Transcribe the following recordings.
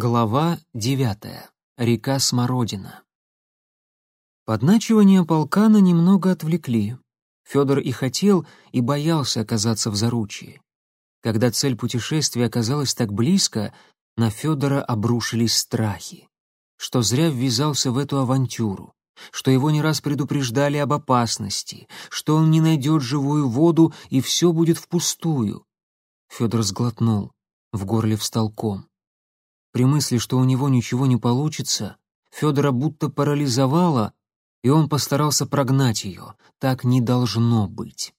Глава девятая. Река Смородина. Подначивания полкана немного отвлекли. Федор и хотел, и боялся оказаться в заручье. Когда цель путешествия оказалась так близко, на Федора обрушились страхи. Что зря ввязался в эту авантюру, что его не раз предупреждали об опасности, что он не найдет живую воду и все будет впустую. Федор сглотнул, в горле встал ком. При мысли, что у него ничего не получится, Федора будто парализовало, и он постарался прогнать ее. Так не должно быть.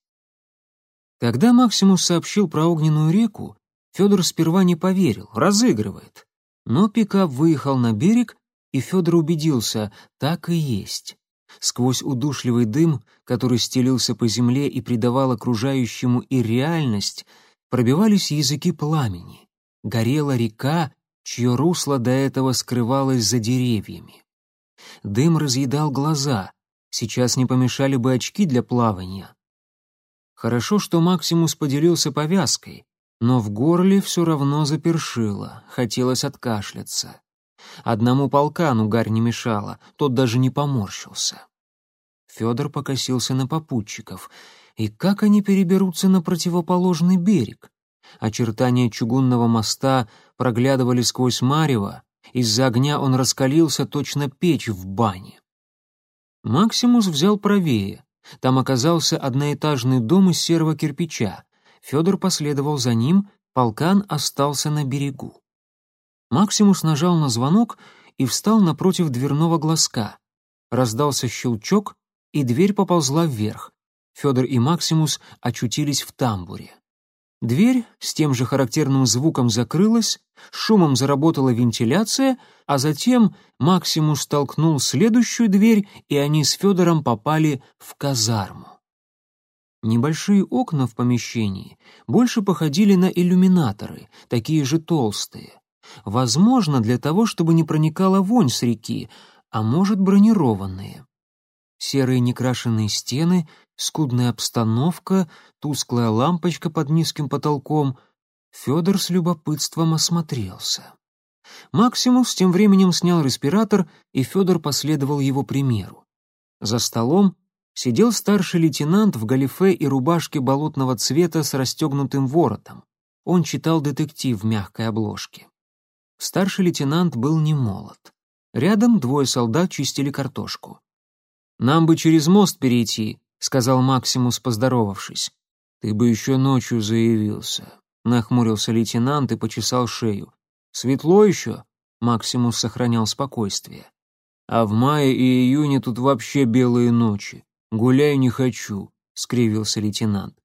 Когда Максимус сообщил про огненную реку, Федор сперва не поверил, разыгрывает. Но пикап выехал на берег, и Федор убедился, так и есть. Сквозь удушливый дым, который стелился по земле и придавал окружающему и реальность, пробивались языки пламени. Горела река, чье русло до этого скрывалось за деревьями. Дым разъедал глаза, сейчас не помешали бы очки для плавания. Хорошо, что Максимус поделился повязкой, но в горле все равно запершило, хотелось откашляться. Одному полкану гарь не мешала, тот даже не поморщился. Федор покосился на попутчиков. И как они переберутся на противоположный берег? Очертания чугунного моста проглядывали сквозь марево, из-за огня он раскалился точно печь в бане. Максимус взял правее. Там оказался одноэтажный дом из серого кирпича. Федор последовал за ним, полкан остался на берегу. Максимус нажал на звонок и встал напротив дверного глазка. Раздался щелчок, и дверь поползла вверх. Федор и Максимус очутились в тамбуре. Дверь с тем же характерным звуком закрылась, шумом заработала вентиляция, а затем Максимус толкнул следующую дверь, и они с Федором попали в казарму. Небольшие окна в помещении больше походили на иллюминаторы, такие же толстые. Возможно, для того, чтобы не проникала вонь с реки, а может, бронированные. Серые некрашенные стены скудная обстановка, тусклая лампочка под низким потолком. Федор с любопытством осмотрелся. Максимус тем временем снял респиратор, и Федор последовал его примеру. За столом сидел старший лейтенант в галифе и рубашке болотного цвета с расстегнутым воротом. Он читал детектив в мягкой обложке. Старший лейтенант был не молод. Рядом двое солдат чистили картошку. «Нам бы через мост перейти», — сказал Максимус, поздоровавшись. «Ты бы еще ночью заявился», — нахмурился лейтенант и почесал шею. «Светло еще?» — Максимус сохранял спокойствие. «А в мае и июне тут вообще белые ночи. Гуляй не хочу», — скривился лейтенант.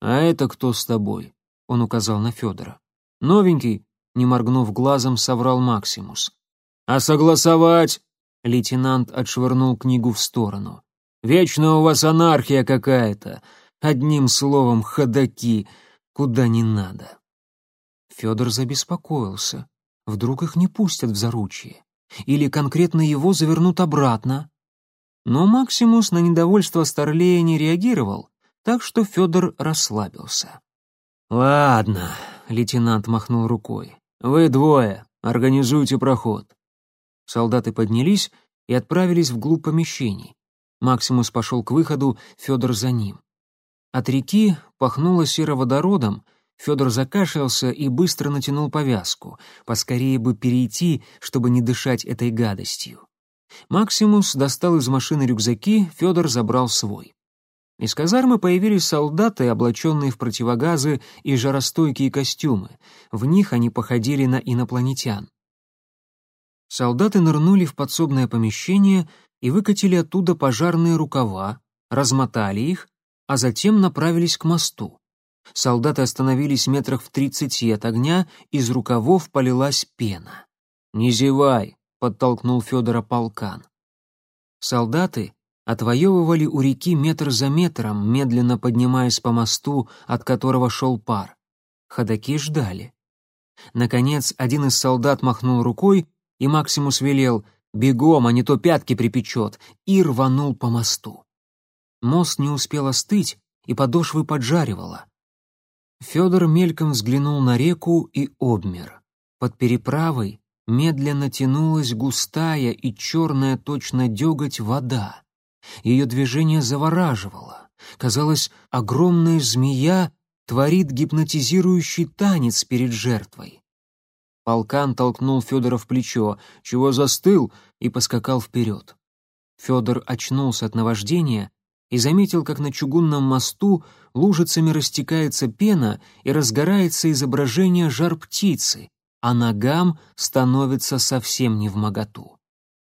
«А это кто с тобой?» — он указал на Федора. «Новенький», — не моргнув глазом, соврал Максимус. «А согласовать?» — лейтенант отшвырнул книгу в сторону. Вечно у вас анархия какая-то. Одним словом, ходаки, куда не надо. Федор забеспокоился. Вдруг их не пустят в заручье. Или конкретно его завернут обратно. Но Максимус на недовольство Старлея не реагировал, так что Федор расслабился. «Ладно», — лейтенант махнул рукой. «Вы двое, организуйте проход». Солдаты поднялись и отправились вглубь помещений. Максимус пошел к выходу, Федор за ним. От реки пахнуло сероводородом, Федор закашлялся и быстро натянул повязку, поскорее бы перейти, чтобы не дышать этой гадостью. Максимус достал из машины рюкзаки, Федор забрал свой. Из казармы появились солдаты, облаченные в противогазы и жаростойкие костюмы. В них они походили на инопланетян. Солдаты нырнули в подсобное помещение, и выкатили оттуда пожарные рукава, размотали их, а затем направились к мосту. Солдаты остановились метрах в тридцати от огня, из рукавов полилась пена. «Не зевай!» — подтолкнул Федора полкан. Солдаты отвоевывали у реки метр за метром, медленно поднимаясь по мосту, от которого шел пар. Ходаки ждали. Наконец, один из солдат махнул рукой, и Максимус велел Бегом, а не то пятки припечет, и рванул по мосту. Мост не успел остыть, и подошвы поджаривало. Федор мельком взглянул на реку и обмер. Под переправой медленно тянулась густая и черная точно деготь вода. Ее движение завораживало. Казалось, огромная змея творит гипнотизирующий танец перед жертвой. Полкан толкнул Федора в плечо, чего застыл, и поскакал вперед. Федор очнулся от наваждения и заметил, как на чугунном мосту лужицами растекается пена и разгорается изображение жар птицы, а ногам становится совсем не в моготу.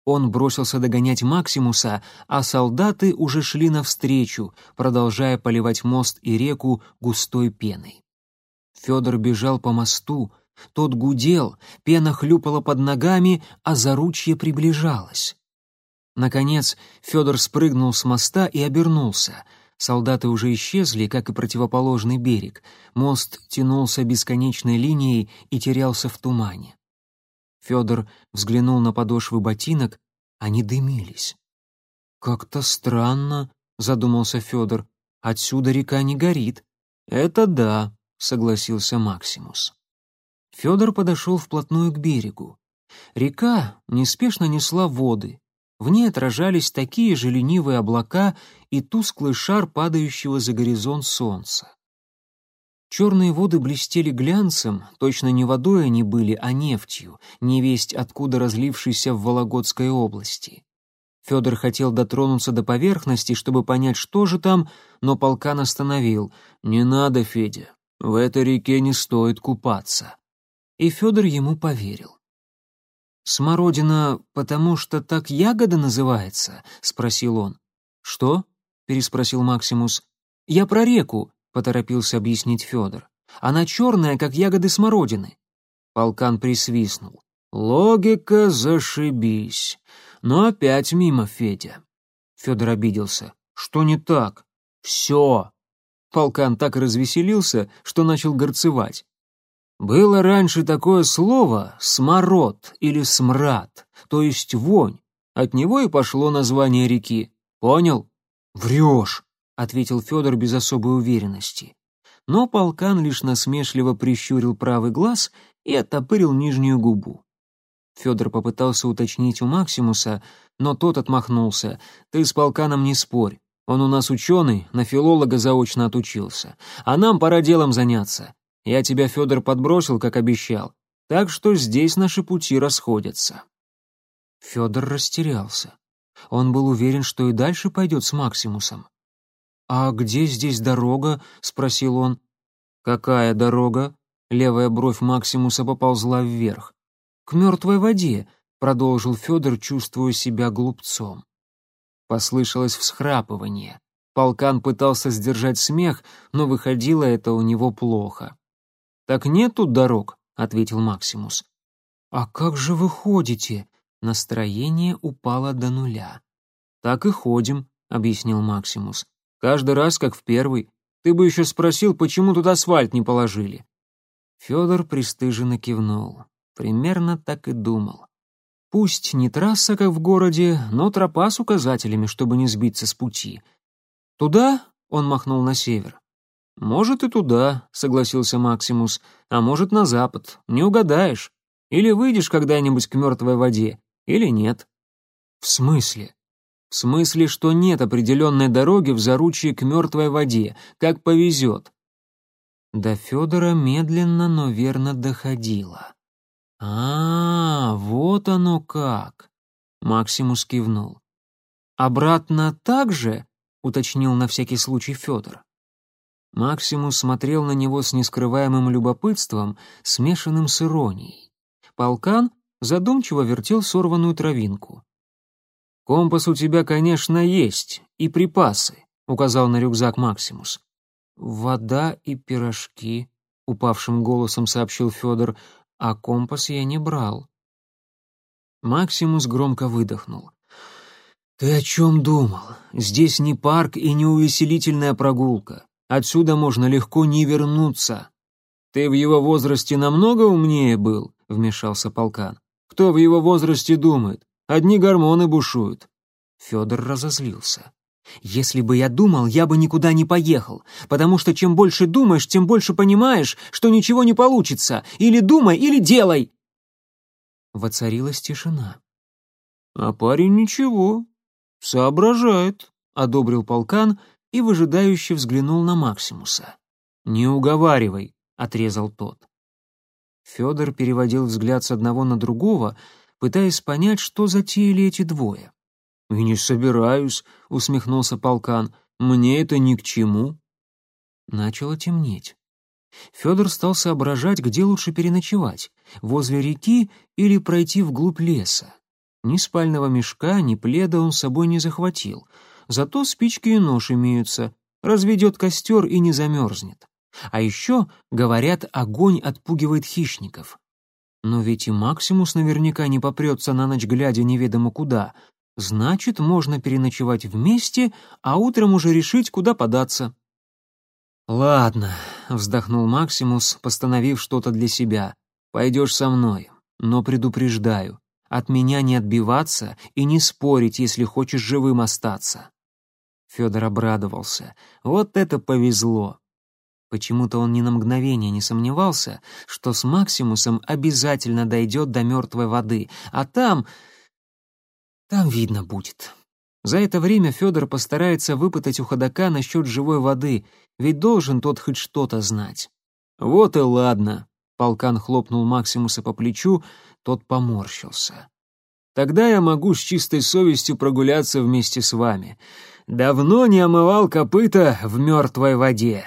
Он бросился догонять Максимуса, а солдаты уже шли навстречу, продолжая поливать мост и реку густой пеной. Федор бежал по мосту, тот гудел, пена хлюпала под ногами, а заручье приближалось. Наконец Федор спрыгнул с моста и обернулся. Солдаты уже исчезли, как и противоположный берег. Мост тянулся бесконечной линией и терялся в тумане. Федор взглянул на подошвы ботинок, они дымились. «Как-то странно», — задумался Федор. «Отсюда река не горит». «Это да», — согласился Максимус. Федор подошел вплотную к берегу. Река неспешно несла воды. В ней отражались такие же ленивые облака и тусклый шар падающего за горизонт солнца. Черные воды блестели глянцем, точно не водой они были, а нефтью, невесть откуда разлившейся в Вологодской области. Федор хотел дотронуться до поверхности, чтобы понять, что же там, но полкан остановил. «Не надо, Федя, в этой реке не стоит купаться и Федор ему поверил. «Смородина, потому что так ягода называется?» — спросил он. «Что?» — переспросил Максимус. «Я про реку», — поторопился объяснить Федор. «Она черная, как ягоды смородины». Полкан присвистнул. «Логика зашибись. Но опять мимо, Федя». Федор обиделся. «Что не так?» «Все». Полкан так развеселился, что начал горцевать. Было раньше такое слово «смород» или «смрад», то есть вонь. От него и пошло название реки. Понял? Врешь, ответил Федор без особой уверенности. Но полкан лишь насмешливо прищурил правый глаз и оттопырил нижнюю губу. Федор попытался уточнить у Максимуса, но тот отмахнулся. «Ты с полканом не спорь. Он у нас ученый, на филолога заочно отучился. А нам пора делом заняться. Я тебя, Федор, подбросил, как обещал, так что здесь наши пути расходятся». Федор растерялся. Он был уверен, что и дальше пойдет с Максимусом. «А где здесь дорога?» — спросил он. «Какая дорога?» — левая бровь Максимуса поползла вверх. «К мертвой воде», — продолжил Федор, чувствуя себя глупцом. Послышалось всхрапывание. Полкан пытался сдержать смех, но выходило это у него плохо. «Так нет тут дорог», — ответил Максимус. «А как же вы ходите?» Настроение упало до нуля. «Так и ходим», — объяснил Максимус. «Каждый раз, как в первый. Ты бы еще спросил, почему тут асфальт не положили». Федор пристыженно кивнул. Примерно так и думал. Пусть не трасса, как в городе, но тропа с указателями, чтобы не сбиться с пути. «Туда?» — он махнул на север. «Может, и туда», — согласился Максимус, «а может, на запад. Не угадаешь. Или выйдешь когда-нибудь к мертвой воде, или нет». «В смысле?» «В смысле, что нет определенной дороги в заручье к мертвой воде, как повезет». До Федора медленно, но верно доходило. «А, вот оно как!» Максимус кивнул. «Обратно так же?» — уточнил на всякий случай Федор. Максимус смотрел на него с нескрываемым любопытством, смешанным с иронией. Полкан задумчиво вертел сорванную травинку. «Компас у тебя, конечно, есть, и припасы», — указал на рюкзак Максимус. «Вода и пирожки», — упавшим голосом сообщил Федор, — «а компас я не брал». Максимус громко выдохнул. «Ты о чем думал? Здесь не парк и не увеселительная прогулка. Отсюда можно легко не вернуться. Ты в его возрасте намного умнее был, вмешался полкан. Кто в его возрасте думает? Одни гормоны бушуют. Федор разозлился. Если бы я думал, я бы никуда не поехал, потому что чем больше думаешь, тем больше понимаешь, что ничего не получится. Или думай, или делай. Воцарилась тишина. «А парень ничего, соображает», — одобрил полкан и выжидающе взглянул на Максимуса. «Не уговаривай», — отрезал тот. Федор переводил взгляд с одного на другого, пытаясь понять, что затеяли эти двое. «И не собираюсь», — усмехнулся полкан, — «мне это ни к чему». Начало темнеть. Федор стал соображать, где лучше переночевать — возле реки или пройти вглубь леса. Ни спального мешка, ни пледа он с собой не захватил. Зато спички и нож имеются. Разведет костер и не замерзнет. А еще, говорят, огонь отпугивает хищников. Но ведь и Максимус наверняка не попрется на ночь глядя неведомо куда. Значит, можно переночевать вместе, а утром уже решить, куда податься. «Ладно», — вздохнул Максимус, постановив что-то для себя. «Пойдешь со мной, но предупреждаю, от меня не отбиваться и не спорить, если хочешь живым остаться». Федор обрадовался. «Вот это повезло!» Почему-то он ни на мгновение не сомневался, что с Максимусом обязательно дойдет до мертвой воды, а там... там видно будет. За это время Федор постарается выпытать у ходока насчет живой воды, ведь должен тот хоть что-то знать. «Вот и ладно», — полкан хлопнул Максимуса по плечу, тот поморщился. «Тогда я могу с чистой совестью прогуляться вместе с вами. Давно не омывал копыта в мертвой воде».